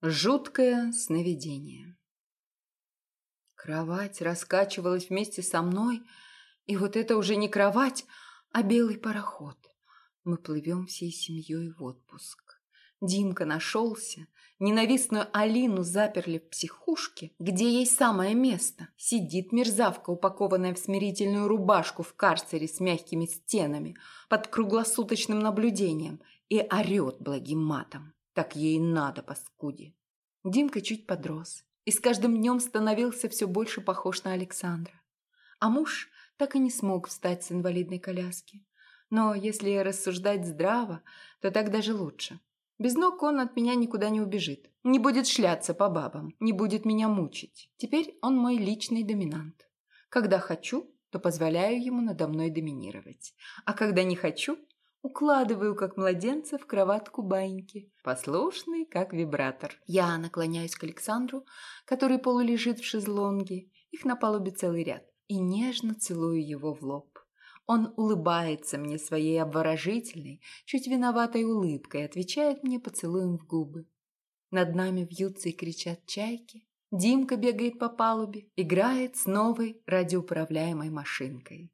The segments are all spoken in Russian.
Жуткое сновидение. Кровать раскачивалась вместе со мной, и вот это уже не кровать, а белый пароход. Мы плывем всей семьей в отпуск. Димка нашелся, ненавистную Алину заперли в психушке, где ей самое место. Сидит мерзавка, упакованная в смирительную рубашку в карцере с мягкими стенами, под круглосуточным наблюдением, и орет благим матом. Так ей надо, паскуди. Димка чуть подрос и с каждым днем становился все больше похож на Александра. А муж так и не смог встать с инвалидной коляски. Но если рассуждать здраво, то так даже лучше. Без ног он от меня никуда не убежит. Не будет шляться по бабам, не будет меня мучить. Теперь он мой личный доминант. Когда хочу, то позволяю ему надо мной доминировать. А когда не хочу, Укладываю, как младенца, в кроватку баиньки, послушный, как вибратор. Я наклоняюсь к Александру, который полулежит в шезлонге, их на палубе целый ряд, и нежно целую его в лоб. Он улыбается мне своей обворожительной, чуть виноватой улыбкой, отвечает мне поцелуем в губы. Над нами вьются и кричат чайки. Димка бегает по палубе, играет с новой радиоуправляемой машинкой.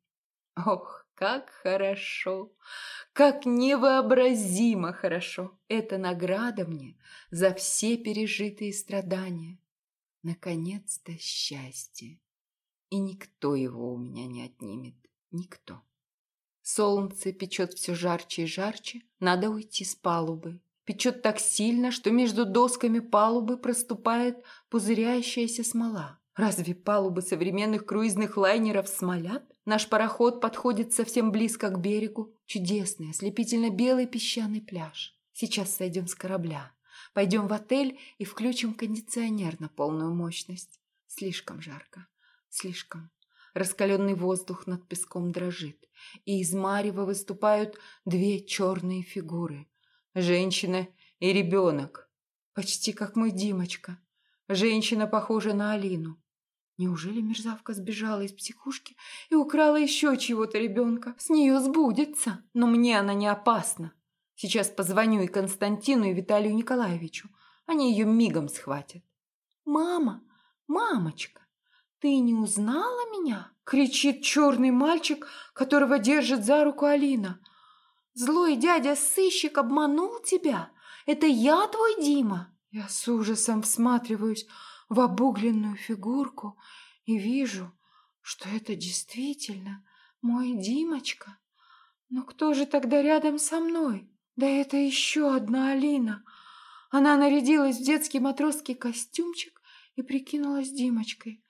Ох, как хорошо, как невообразимо хорошо. Это награда мне за все пережитые страдания. Наконец-то счастье. И никто его у меня не отнимет. Никто. Солнце печет все жарче и жарче. Надо уйти с палубы. Печет так сильно, что между досками палубы проступает пузыряющаяся смола. Разве палубы современных круизных лайнеров смолят? Наш пароход подходит совсем близко к берегу. Чудесный, ослепительно белый песчаный пляж. Сейчас сойдем с корабля. Пойдем в отель и включим кондиционер на полную мощность. Слишком жарко. Слишком. Раскаленный воздух над песком дрожит. И из марева выступают две черные фигуры. Женщина и ребенок. Почти как мой Димочка. Женщина похожа на Алину. Неужели мерзавка сбежала из психушки и украла еще чего-то ребенка? С нее сбудется. Но мне она не опасна. Сейчас позвоню и Константину, и Виталию Николаевичу. Они ее мигом схватят. «Мама! Мамочка! Ты не узнала меня?» Кричит черный мальчик, которого держит за руку Алина. «Злой дядя-сыщик обманул тебя? Это я твой Дима?» Я с ужасом всматриваюсь в обугленную фигурку и вижу, что это действительно мой Димочка. Но кто же тогда рядом со мной? Да это еще одна Алина. Она нарядилась в детский матросский костюмчик и прикинулась Димочкой.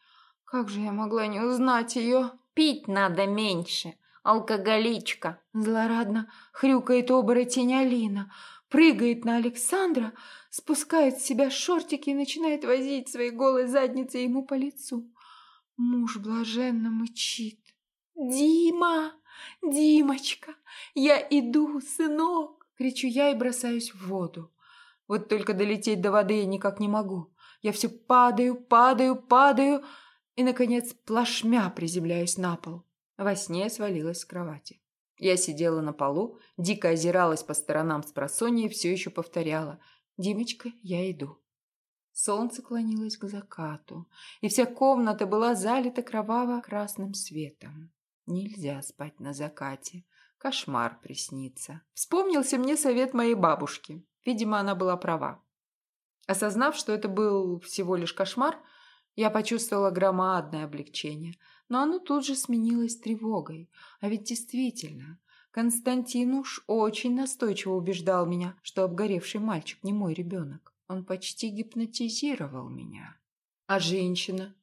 Как же я могла не узнать ее? Пить надо меньше, алкоголичка. Злорадно хрюкает оборотень Алина, прыгает на Александра, спускает с себя шортики и начинает возить своей голой задницей ему по лицу. Муж блаженно мычит. «Дима! Димочка! Я иду, сынок!» Кричу я и бросаюсь в воду. Вот только долететь до воды я никак не могу. Я все падаю, падаю, падаю и, наконец, плашмя приземляюсь на пол. Во сне свалилась с кровати. Я сидела на полу, дико озиралась по сторонам с просонья и все еще повторяла – «Димочка, я иду». Солнце клонилось к закату, и вся комната была залита кроваво-красным светом. Нельзя спать на закате. Кошмар приснится. Вспомнился мне совет моей бабушки. Видимо, она была права. Осознав, что это был всего лишь кошмар, я почувствовала громадное облегчение, но оно тут же сменилось тревогой. А ведь действительно, Константин уж очень настойчиво убеждал меня, что обгоревший мальчик не мой ребенок. Он почти гипнотизировал меня. А женщина?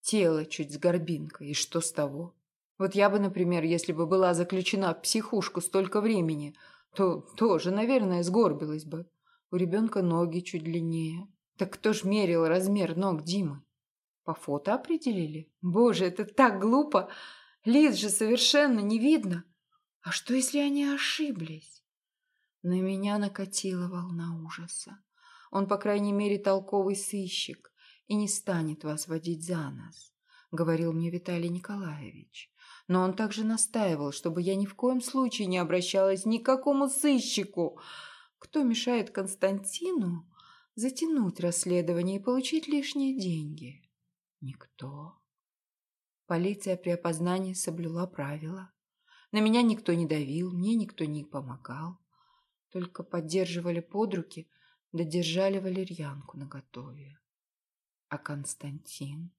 Тело чуть с горбинкой. И что с того? Вот я бы, например, если бы была заключена в психушку столько времени, то тоже, наверное, сгорбилась бы. У ребенка ноги чуть длиннее. Так кто ж мерил размер ног Димы? По фото определили? Боже, это так глупо! Лиц же совершенно не видно. А что, если они ошиблись? На меня накатила волна ужаса. Он, по крайней мере, толковый сыщик и не станет вас водить за нос, говорил мне Виталий Николаевич. Но он также настаивал, чтобы я ни в коем случае не обращалась ни к какому сыщику. Кто мешает Константину затянуть расследование и получить лишние деньги? Никто. Полиция при опознании соблюла правила. На меня никто не давил, мне никто не помогал. Только поддерживали под руки, да держали валерьянку наготове. А Константин?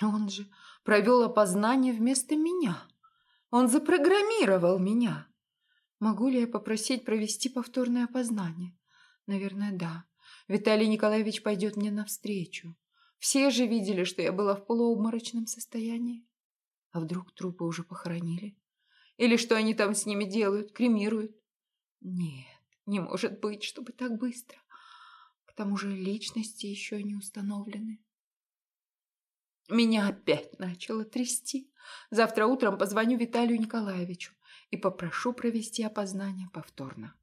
Он же провел опознание вместо меня. Он запрограммировал меня. Могу ли я попросить провести повторное опознание? Наверное, да. Виталий Николаевич пойдет мне навстречу. Все же видели, что я была в полуобморочном состоянии. А вдруг трупы уже похоронили? Или что они там с ними делают? Кремируют? Нет, не может быть, чтобы так быстро. К тому же личности еще не установлены. Меня опять начало трясти. Завтра утром позвоню Виталию Николаевичу и попрошу провести опознание повторно.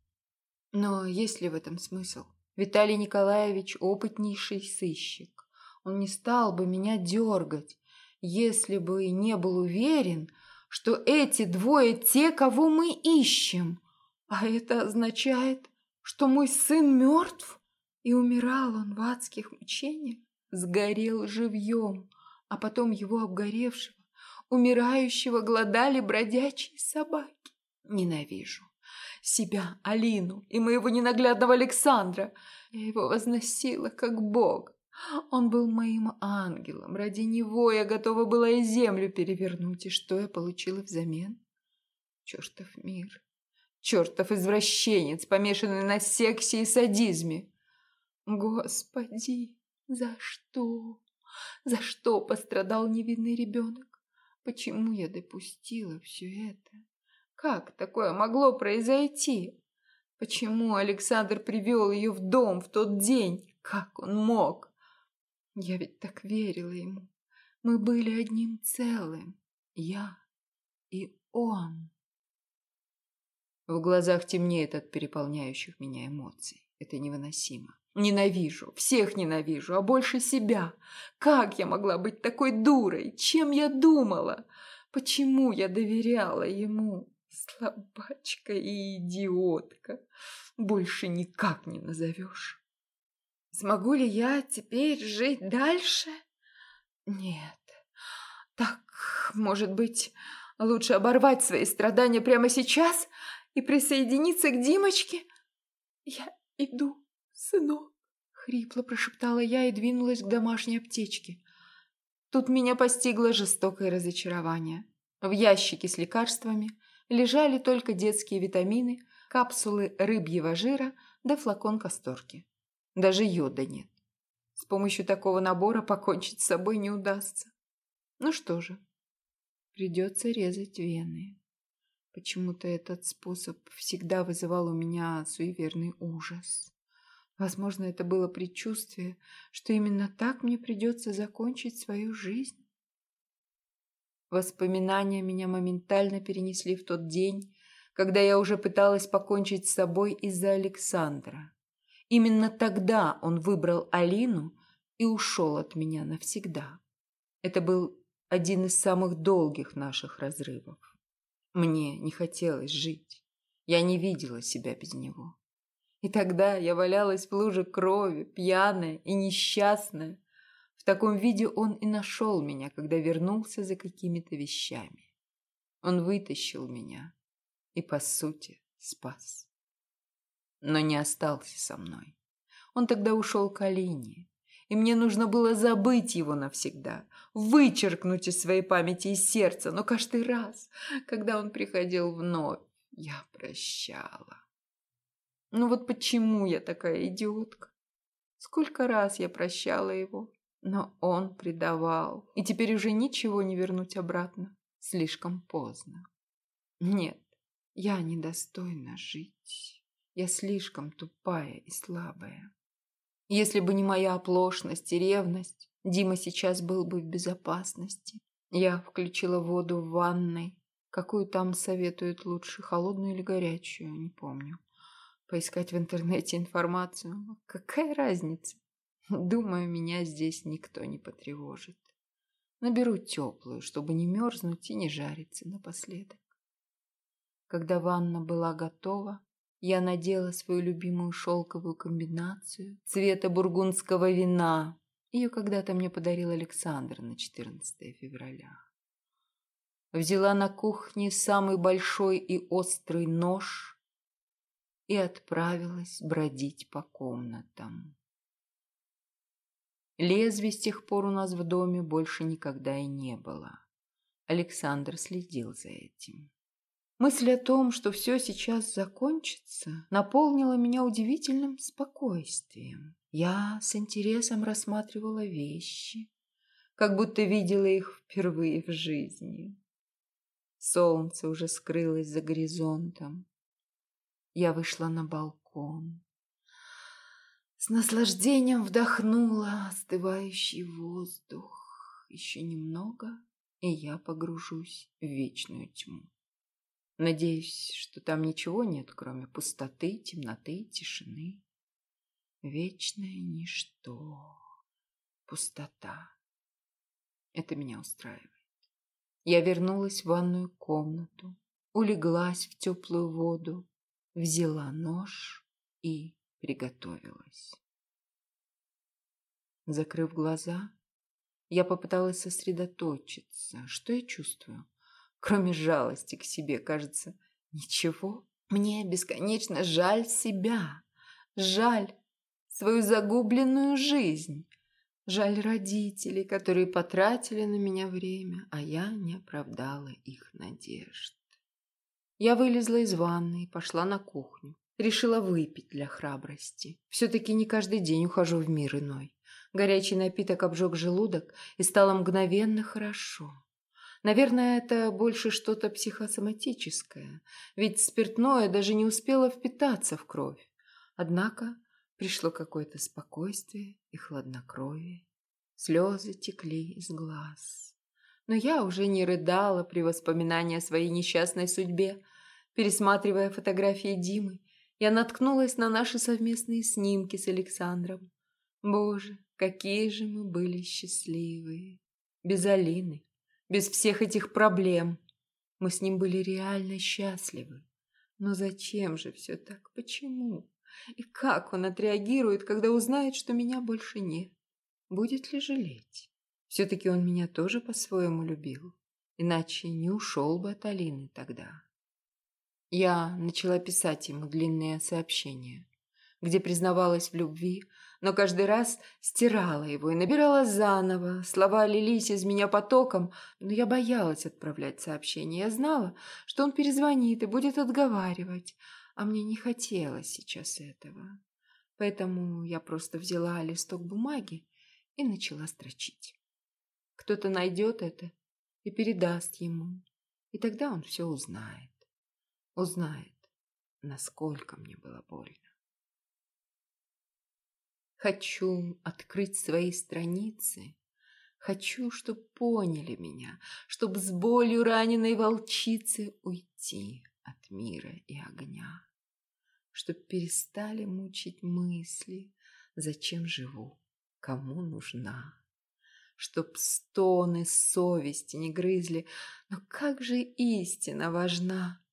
Но есть ли в этом смысл? Виталий Николаевич – опытнейший сыщик. Он не стал бы меня дергать, если бы не был уверен, что эти двое те, кого мы ищем. А это означает, что мой сын мертв, и умирал он в адских мучениях, сгорел живьем, а потом его обгоревшего, умирающего глодали бродячие собаки. Ненавижу себя, Алину и моего ненаглядного Александра. Я его возносила как бог. Он был моим ангелом. Ради него я готова была и землю перевернуть. И что я получила взамен? Чертов мир. Чертов извращенец, помешанный на сексе и садизме. Господи, за что? За что пострадал невинный ребенок? Почему я допустила все это? Как такое могло произойти? Почему Александр привел ее в дом в тот день? Как он мог? Я ведь так верила ему. Мы были одним целым. Я и он. В глазах темнеет от переполняющих меня эмоций. Это невыносимо. Ненавижу, всех ненавижу, а больше себя. Как я могла быть такой дурой? Чем я думала? Почему я доверяла ему? Слабачка и идиотка. Больше никак не назовешь. Смогу ли я теперь жить дальше? Нет. Так, может быть, лучше оборвать свои страдания прямо сейчас и присоединиться к Димочке? Я иду, сынок, хрипло прошептала я и двинулась к домашней аптечке. Тут меня постигло жестокое разочарование. В ящике с лекарствами лежали только детские витамины, капсулы рыбьего жира да флакон касторки. Даже йода нет. С помощью такого набора покончить с собой не удастся. Ну что же, придется резать вены. Почему-то этот способ всегда вызывал у меня суеверный ужас. Возможно, это было предчувствие, что именно так мне придется закончить свою жизнь. Воспоминания меня моментально перенесли в тот день, когда я уже пыталась покончить с собой из-за Александра. Именно тогда он выбрал Алину и ушел от меня навсегда. Это был один из самых долгих наших разрывов. Мне не хотелось жить. Я не видела себя без него. И тогда я валялась в луже крови, пьяная и несчастная. В таком виде он и нашел меня, когда вернулся за какими-то вещами. Он вытащил меня и, по сути, спас но не остался со мной. Он тогда ушел к Алине, и мне нужно было забыть его навсегда, вычеркнуть из своей памяти и сердца, но каждый раз, когда он приходил вновь, я прощала. Ну вот почему я такая идиотка? Сколько раз я прощала его, но он предавал, и теперь уже ничего не вернуть обратно, слишком поздно. Нет, я недостойна жить. Я слишком тупая и слабая. Если бы не моя оплошность и ревность, Дима сейчас был бы в безопасности. Я включила воду в ванной. Какую там советуют лучше, холодную или горячую, не помню. Поискать в интернете информацию. Какая разница? Думаю, меня здесь никто не потревожит. Наберу теплую, чтобы не мерзнуть и не жариться напоследок. Когда ванна была готова, Я надела свою любимую шелковую комбинацию цвета бургундского вина. Ее когда-то мне подарил Александр на 14 февраля. Взяла на кухне самый большой и острый нож и отправилась бродить по комнатам. Лезвий с тех пор у нас в доме больше никогда и не было. Александр следил за этим. Мысль о том, что все сейчас закончится, наполнила меня удивительным спокойствием. Я с интересом рассматривала вещи, как будто видела их впервые в жизни. Солнце уже скрылось за горизонтом. Я вышла на балкон. С наслаждением вдохнула остывающий воздух. Еще немного, и я погружусь в вечную тьму. Надеюсь, что там ничего нет, кроме пустоты, темноты, тишины. Вечное ничто. Пустота. Это меня устраивает. Я вернулась в ванную комнату, улеглась в теплую воду, взяла нож и приготовилась. Закрыв глаза, я попыталась сосредоточиться. Что я чувствую? Кроме жалости к себе, кажется, ничего. Мне бесконечно жаль себя. Жаль свою загубленную жизнь. Жаль родителей, которые потратили на меня время, а я не оправдала их надежд. Я вылезла из ванны и пошла на кухню. Решила выпить для храбрости. Все-таки не каждый день ухожу в мир иной. Горячий напиток обжег желудок, и стало мгновенно хорошо. Наверное, это больше что-то психосоматическое, ведь спиртное даже не успело впитаться в кровь. Однако пришло какое-то спокойствие и хладнокровие. Слезы текли из глаз. Но я уже не рыдала при воспоминании о своей несчастной судьбе. Пересматривая фотографии Димы, я наткнулась на наши совместные снимки с Александром. Боже, какие же мы были счастливые. Без Алины, без всех этих проблем. Мы с ним были реально счастливы. Но зачем же все так? Почему? И как он отреагирует, когда узнает, что меня больше нет? Будет ли жалеть? Все-таки он меня тоже по-своему любил. Иначе не ушел бы от Алины тогда. Я начала писать ему длинные сообщения, где признавалась в любви, но каждый раз стирала его и набирала заново. Слова лились из меня потоком, но я боялась отправлять сообщения. Я знала, что он перезвонит и будет отговаривать, а мне не хотелось сейчас этого. Поэтому я просто взяла листок бумаги и начала строчить. Кто-то найдет это и передаст ему, и тогда он все узнает узнает, насколько мне было больно. Хочу открыть свои страницы, хочу, чтоб поняли меня, чтоб с болью раненой волчицы уйти от мира и огня, чтоб перестали мучить мысли, зачем живу, кому нужна чтоб стоны совести не грызли. Но как же истина важна!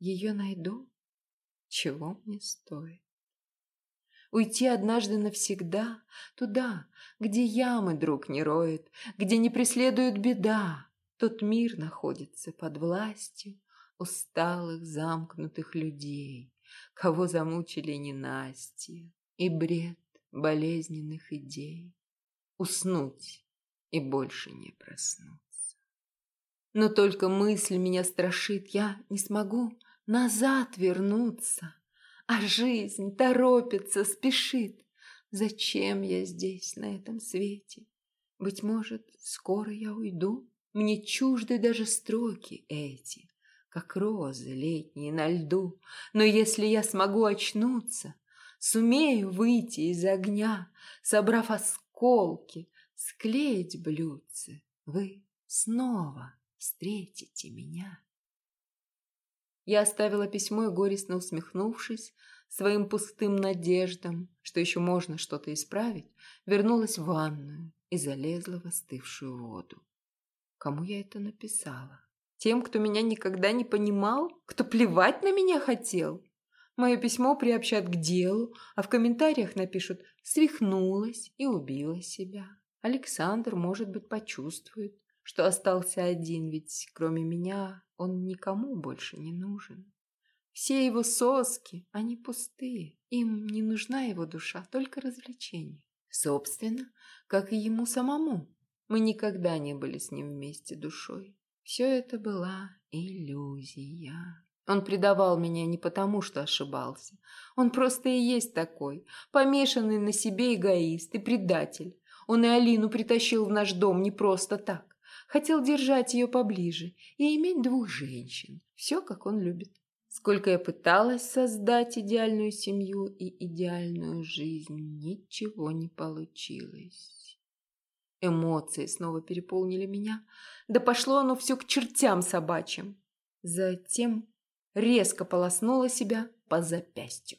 Ее найду? Чего мне стоит? Уйти однажды навсегда, туда, где ямы друг не роет, где не преследует беда. Тот мир находится под властью усталых, замкнутых людей, кого замучили ненастье и бред болезненных идей. Уснуть и больше не проснуться. Но только мысль меня страшит, я не смогу назад вернуться. А жизнь торопится, спешит. Зачем я здесь, на этом свете? Быть может, скоро я уйду? Мне чужды даже строки эти, как розы летние на льду. Но если я смогу очнуться, сумею выйти из огня, собрав осколки, склеить блюдце, вы снова встретите меня. Я оставила письмо и, горестно усмехнувшись, своим пустым надеждам, что еще можно что-то исправить, вернулась в ванную и залезла в остывшую воду. Кому я это написала? Тем, кто меня никогда не понимал? Кто плевать на меня хотел? Мое письмо приобщат к делу, а в комментариях напишут «свихнулась и убила себя». Александр, может быть, почувствует, что остался один, ведь кроме меня он никому больше не нужен. Все его соски, они пустые, им не нужна его душа, только развлечение. Собственно, как и ему самому. Мы никогда не были с ним вместе душой. Все это была иллюзия. Он предавал меня не потому, что ошибался. Он просто и есть такой, помешанный на себе эгоист и предатель. Он и Алину притащил в наш дом не просто так. Хотел держать ее поближе и иметь двух женщин. Все, как он любит. Сколько я пыталась создать идеальную семью и идеальную жизнь, ничего не получилось. Эмоции снова переполнили меня. Да пошло оно все к чертям собачьим. Затем резко полоснула себя по запястью.